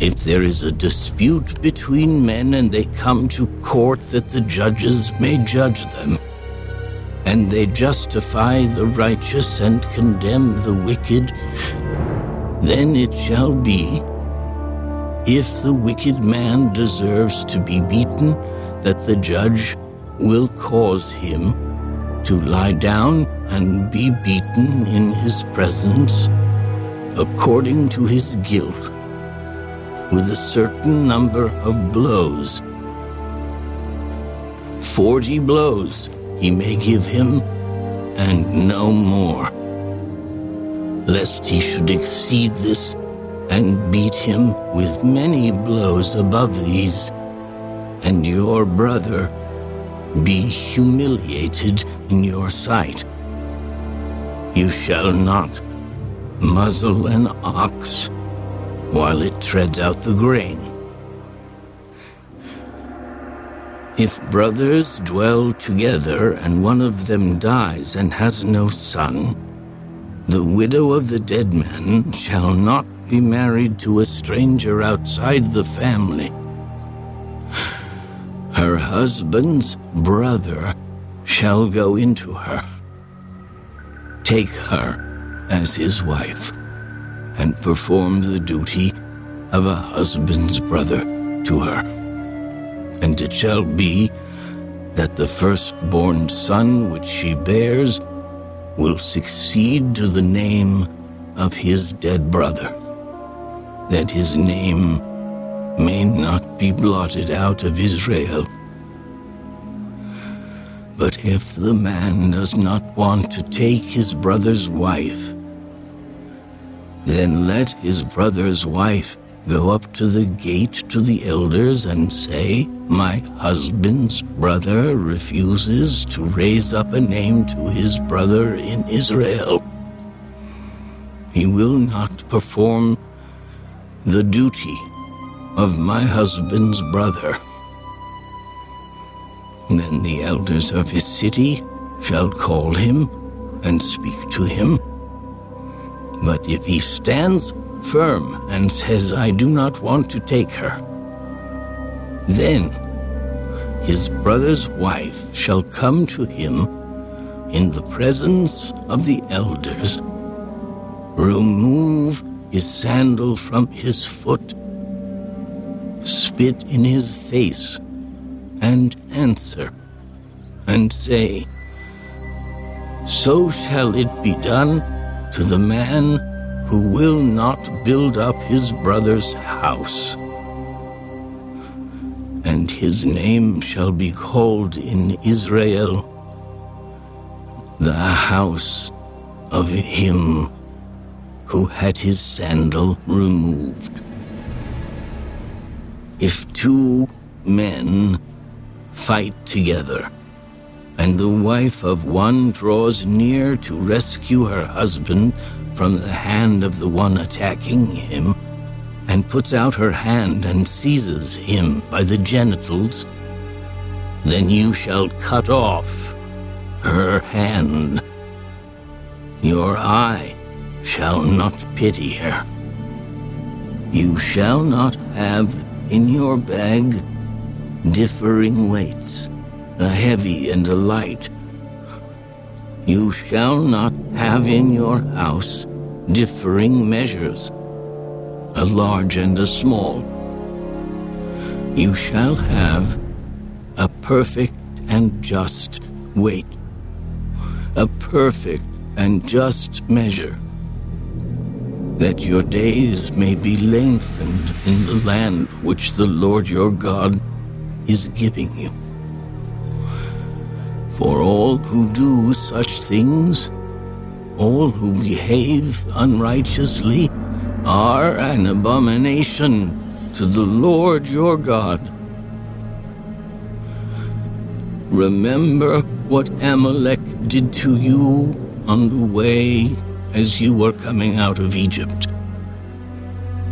If there is a dispute between men and they come to court that the judges may judge them, and they justify the righteous and condemn the wicked, then it shall be, if the wicked man deserves to be beaten, that the judge will cause him to lie down and be beaten in his presence according to his guilt with a certain number of blows. Forty blows he may give him, and no more, lest he should exceed this and beat him with many blows above these, and your brother be humiliated in your sight. You shall not muzzle an ox while it treads out the grain. If brothers dwell together and one of them dies and has no son, the widow of the dead man shall not be married to a stranger outside the family. Her husband's brother shall go into her, take her as his wife, and perform the duty of a husband's brother to her. And it shall be that the firstborn son which she bears will succeed to the name of his dead brother, that his name may not be blotted out of Israel. But if the man does not want to take his brother's wife, then let his brother's wife go up to the gate to the elders and say, My husband's brother refuses to raise up a name to his brother in Israel. He will not perform the duty of my husband's brother. Then the elders of his city shall call him and speak to him but if he stands firm and says, I do not want to take her, then his brother's wife shall come to him in the presence of the elders, remove his sandal from his foot, spit in his face, and answer, and say, So shall it be done to the man who will not build up his brother's house. And his name shall be called in Israel the house of him who had his sandal removed. If two men fight together, and the wife of one draws near to rescue her husband from the hand of the one attacking him, and puts out her hand and seizes him by the genitals, then you shall cut off her hand. Your eye shall not pity her. You shall not have in your bag differing weights a heavy and a light. You shall not have in your house differing measures, a large and a small. You shall have a perfect and just weight, a perfect and just measure, that your days may be lengthened in the land which the Lord your God is giving you. For all who do such things, all who behave unrighteously, are an abomination to the Lord your God. Remember what Amalek did to you on the way as you were coming out of Egypt.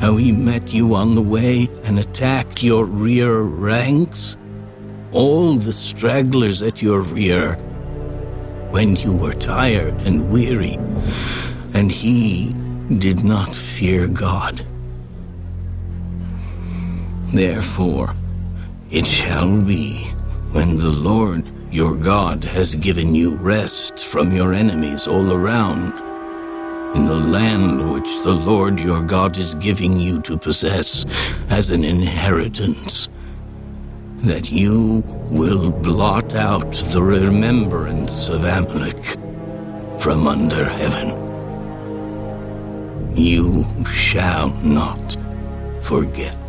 How he met you on the way and attacked your rear ranks all the stragglers at your rear when you were tired and weary, and he did not fear God. Therefore, it shall be when the Lord your God has given you rest from your enemies all around, in the land which the Lord your God is giving you to possess as an inheritance, that you will blot out the remembrance of Amalek from under heaven. You shall not forget.